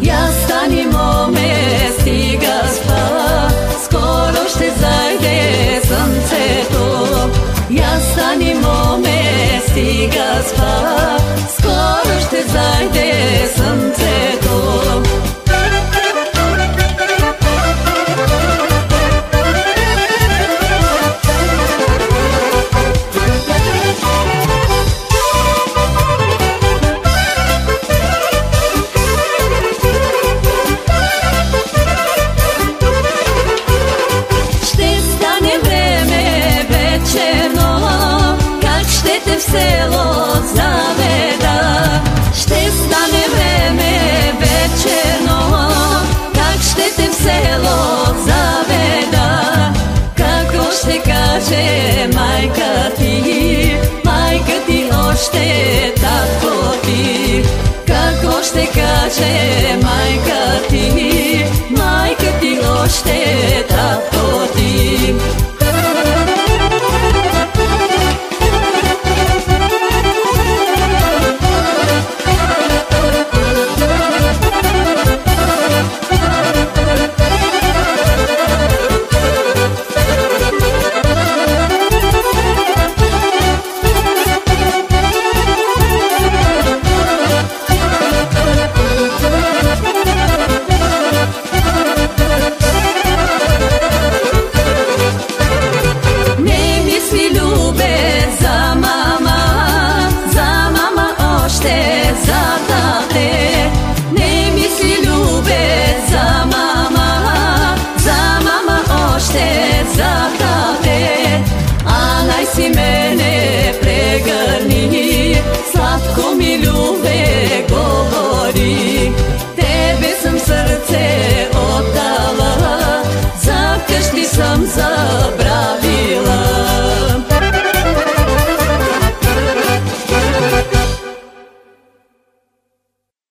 Я станем